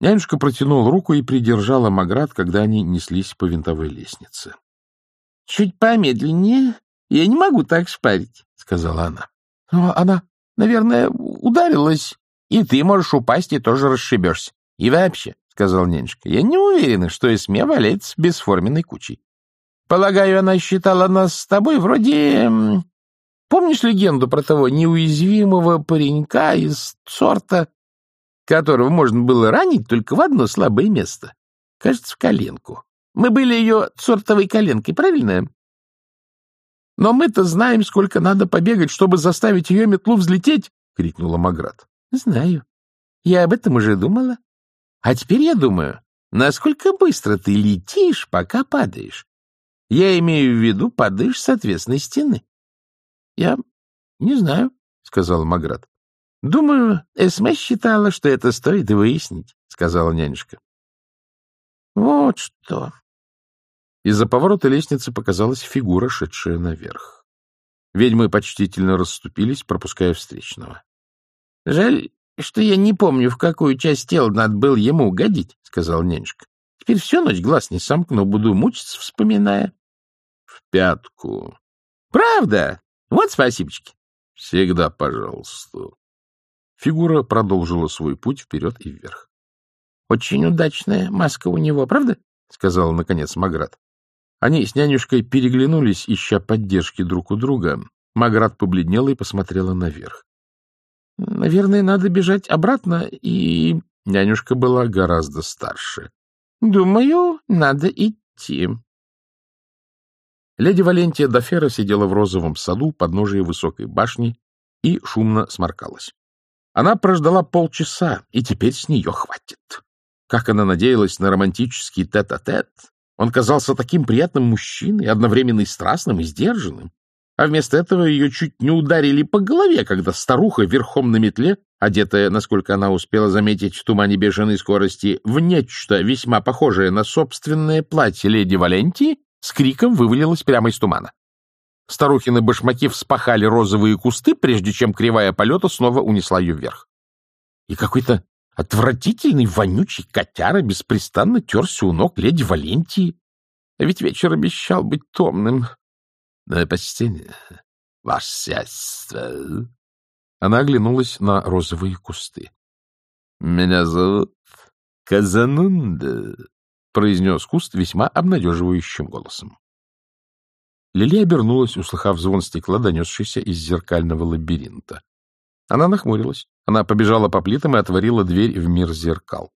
Нянюшка протянул руку и придержала Маград, когда они неслись по винтовой лестнице. — Чуть помедленнее. Я не могу так шпарить, — сказала она. — Она, наверное, ударилась. И ты можешь упасть и тоже расшибешься. И вообще, — сказал нянюшка, — я не уверена, что Эсме валяется бесформенной кучей. Полагаю, она считала нас с тобой вроде... Помнишь легенду про того неуязвимого паренька из сорта, которого можно было ранить только в одно слабое место? Кажется, в коленку. Мы были ее сортовой коленкой, правильно? Но мы-то знаем, сколько надо побегать, чтобы заставить ее метлу взлететь, — крикнула Маград. — Знаю. Я об этом уже думала. А теперь я думаю, насколько быстро ты летишь, пока падаешь. Я имею в виду, падаешь с ответственной стены. — Я не знаю, — сказал Маград. — Думаю, Эсме считала, что это стоит выяснить, — сказала нянюшка. — Вот что. Из-за поворота лестницы показалась фигура, шедшая наверх. Ведьмы почтительно расступились, пропуская встречного. — Жаль, что я не помню, в какую часть тела надо было ему угодить, — сказал нянюшка. — Теперь всю ночь глаз не сомкну, буду мучиться, вспоминая. — В пятку. — Правда? Вот спасибочки. — Всегда пожалуйста. Фигура продолжила свой путь вперед и вверх. — Очень удачная маска у него, правда? — сказала, наконец, Маград. Они с нянюшкой переглянулись, ища поддержки друг у друга. Маград побледнела и посмотрела наверх. — Наверное, надо бежать обратно, и... Нянюшка была гораздо старше. — Думаю, надо идти. Леди Валентия Дафера сидела в розовом саду под ножей высокой башни и шумно сморкалась. Она прождала полчаса, и теперь с нее хватит. Как она надеялась на романтический тет-а-тет, -тет, он казался таким приятным мужчиной, одновременно и страстным, и сдержанным. А вместо этого ее чуть не ударили по голове, когда старуха верхом на метле, одетая, насколько она успела заметить в тумане бешеной скорости, в нечто весьма похожее на собственное платье леди Валентии, с криком вывалилась прямо из тумана. Старухины башмаки вспахали розовые кусты, прежде чем кривая полета снова унесла ее вверх. И какой-то отвратительный вонючий котяра беспрестанно терся у ног леди Валентии. А ведь вечер обещал быть томным. — Почти ваше сиятельство. Она оглянулась на розовые кусты. — Меня зовут Казанунда, — произнес куст весьма обнадеживающим голосом. Лили обернулась, услыхав звон стекла, донесшийся из зеркального лабиринта. Она нахмурилась. Она побежала по плитам и отворила дверь в мир зеркал.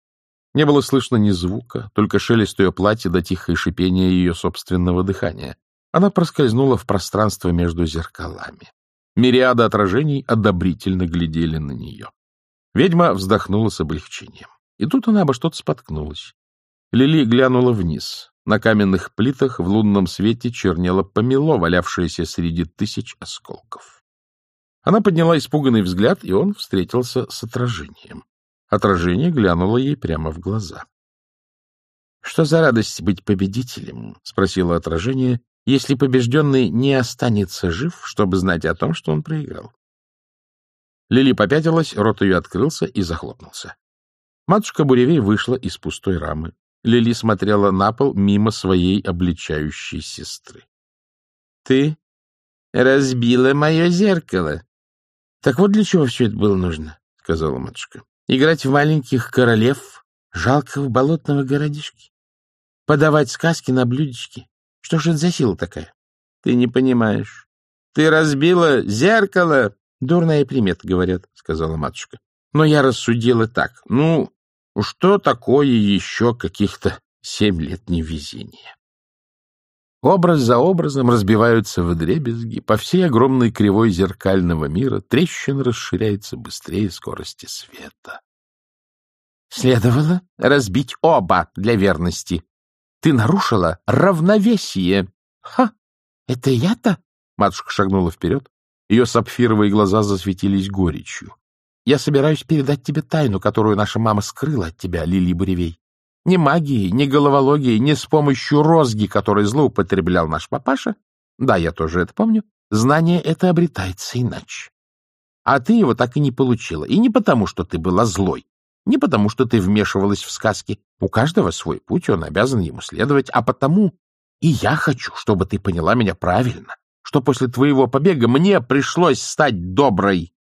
Не было слышно ни звука, только шелест ее платья до тихое шипение ее собственного дыхания. Она проскользнула в пространство между зеркалами. Мириады отражений одобрительно глядели на нее. Ведьма вздохнула с облегчением. И тут она обо что-то споткнулась. Лили глянула вниз. На каменных плитах в лунном свете чернело помело, валявшееся среди тысяч осколков. Она подняла испуганный взгляд, и он встретился с отражением. Отражение глянуло ей прямо в глаза. — Что за радость быть победителем? — спросило отражение, — если побежденный не останется жив, чтобы знать о том, что он проиграл. Лили попятилась, рот ее открылся и захлопнулся. Матушка Буревей вышла из пустой рамы. Лили смотрела на пол мимо своей обличающей сестры. — Ты разбила мое зеркало. — Так вот для чего все это было нужно, — сказала матушка. — Играть в маленьких королев жалкого болотного городишки. Подавать сказки на блюдечке. Что ж это за сила такая? — Ты не понимаешь. Ты разбила зеркало. — Дурная примета, говорят, — сказала матушка. Но я рассудила так. Ну, что такое еще каких-то семь лет невезения? Образ за образом разбиваются в дребезги, по всей огромной кривой зеркального мира трещина расширяется быстрее скорости света. Следовало разбить оба для верности. Ты нарушила равновесие. Ха! Это я-то? Матушка шагнула вперед. Ее сапфировые глаза засветились горечью. Я собираюсь передать тебе тайну, которую наша мама скрыла от тебя, Лили Буревей. Ни магией, ни головологией, ни с помощью розги, которой злоупотреблял наш папаша, да, я тоже это помню, знание это обретается иначе. А ты его так и не получила. И не потому, что ты была злой. Не потому, что ты вмешивалась в сказки. У каждого свой путь, он обязан ему следовать. А потому и я хочу, чтобы ты поняла меня правильно, что после твоего побега мне пришлось стать доброй.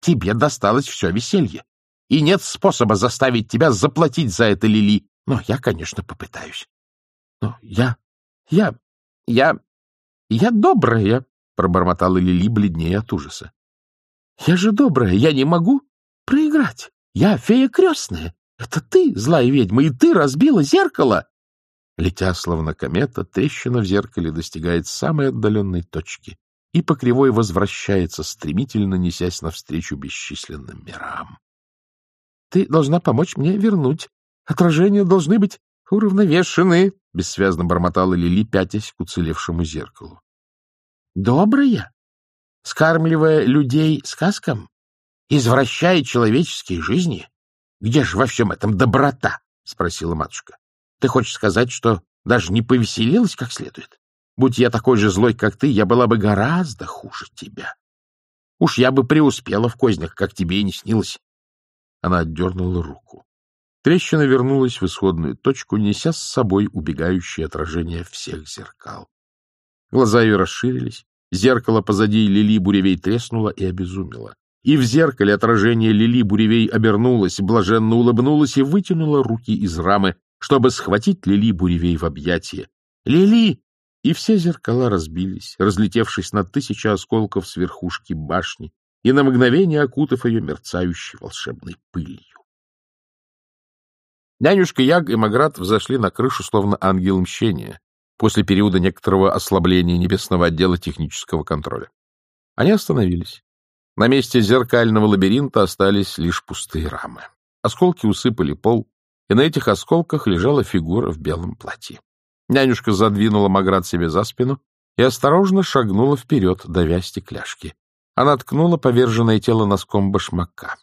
Тебе досталось все веселье, и нет способа заставить тебя заплатить за это, Лили. Но я, конечно, попытаюсь. Но я... я... я... я добрая, — пробормотала Лили бледнее от ужаса. Я же добрая, я не могу проиграть. Я фея крестная. Это ты, злая ведьма, и ты разбила зеркало. Летя, словно комета, трещина в зеркале достигает самой отдаленной точки и по кривой возвращается, стремительно несясь навстречу бесчисленным мирам. Ты должна помочь мне вернуть. Отражения должны быть уравновешены, — бессвязно бормотала Лили, пятясь к уцелевшему зеркалу. — Добрая, скармливая людей сказкам, извращая человеческие жизни? Где же во всем этом доброта? — спросила матушка. — Ты хочешь сказать, что даже не повеселилась как следует? Будь я такой же злой, как ты, я была бы гораздо хуже тебя. Уж я бы преуспела в кознях, как тебе и не снилось. Она отдернула руку. Трещина вернулась в исходную точку, неся с собой убегающее отражение всех зеркал. Глаза ее расширились, Зеркало позади Лили Буревей треснуло и обезумело. И в зеркале отражение Лили Буревей обернулось, блаженно улыбнулась и вытянула руки из рамы, чтобы схватить Лили Буревей в объятия. «Лили!» И все зеркала разбились, разлетевшись на тысячи осколков с верхушки башни и на мгновение окутав ее мерцающей волшебной пылью. Нянюшка Яг и Маград взошли на крышу, словно ангел мщения, после периода некоторого ослабления небесного отдела технического контроля. Они остановились. На месте зеркального лабиринта остались лишь пустые рамы. Осколки усыпали пол, и на этих осколках лежала фигура в белом платье. Нянюшка задвинула Маград себе за спину и осторожно шагнула вперед, давя стекляшки. Она ткнула поверженное тело носком башмака.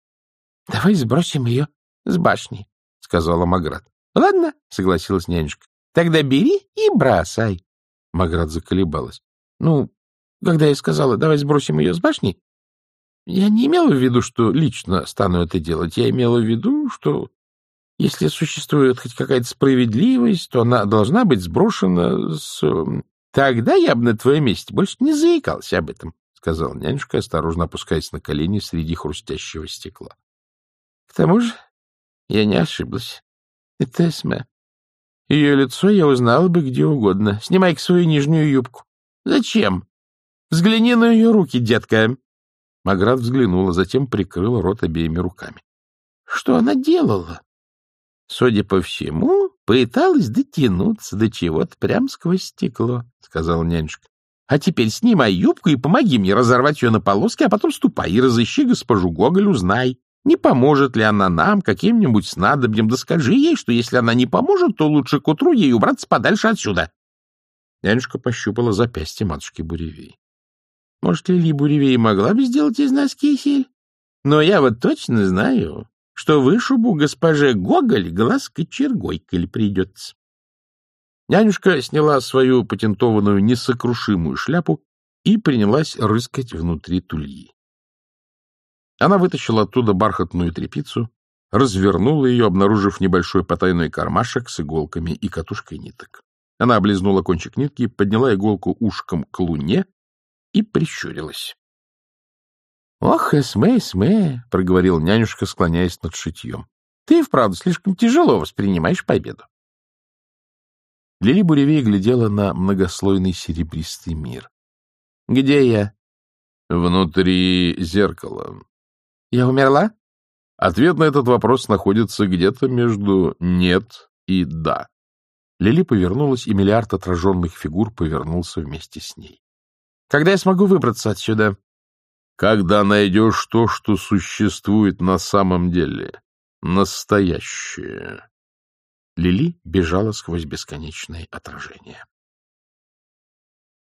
— Давай сбросим ее с башни, — сказала Маград. — Ладно, — согласилась нянюшка. Тогда бери и бросай. Маград заколебалась. Ну, когда я сказала, давай сбросим ее с башни, я не имела в виду, что лично стану это делать. Я имела в виду, что если существует хоть какая-то справедливость, то она должна быть сброшена с... Тогда я бы на твоем месте больше не заикался об этом, — сказала нянюшка, осторожно опускаясь на колени среди хрустящего стекла. — К тому же я не ошиблась. Это Эсме. Ее лицо я узнала бы где угодно. Снимай-ка свою нижнюю юбку. Зачем? Взгляни на ее руки, детка. Маград взглянула, затем прикрыла рот обеими руками. Что она делала? Судя по всему, пыталась дотянуться до чего-то прямо сквозь стекло, — сказала нянюшка. А теперь снимай юбку и помоги мне разорвать ее на полоски, а потом ступай и разыщи госпожу Гоголь, узнай, не поможет ли она нам каким-нибудь снадобьем? Да скажи ей, что если она не поможет, то лучше к утру ей убраться подальше отсюда. Нянюшка пощупала запястье матушки Буревей. Может, Лили Буревей могла бы сделать из нас кисель? Но я вот точно знаю, что вышибу госпоже Гоголь глаз кочергой, коль придется. Нянюшка сняла свою патентованную несокрушимую шляпу и принялась рыскать внутри тульи. Она вытащила оттуда бархатную тряпицу, развернула ее, обнаружив небольшой потайной кармашек с иголками и катушкой ниток. Она облизнула кончик нитки, подняла иголку ушком к луне и прищурилась. — Ох, Эсме, Эсме, — проговорил нянюшка, склоняясь над шитьем. — Ты, вправду, слишком тяжело воспринимаешь победу. Лили Буревей глядела на многослойный серебристый мир. — Где я? — Внутри зеркала, я умерла? Ответ на этот вопрос находится где-то между «нет» и «да». Лили повернулась, и миллиард отраженных фигур повернулся вместе с ней. — Когда я смогу выбраться отсюда? — Когда найдешь то, что существует на самом деле. Настоящее. Лили бежала сквозь бесконечные отражения.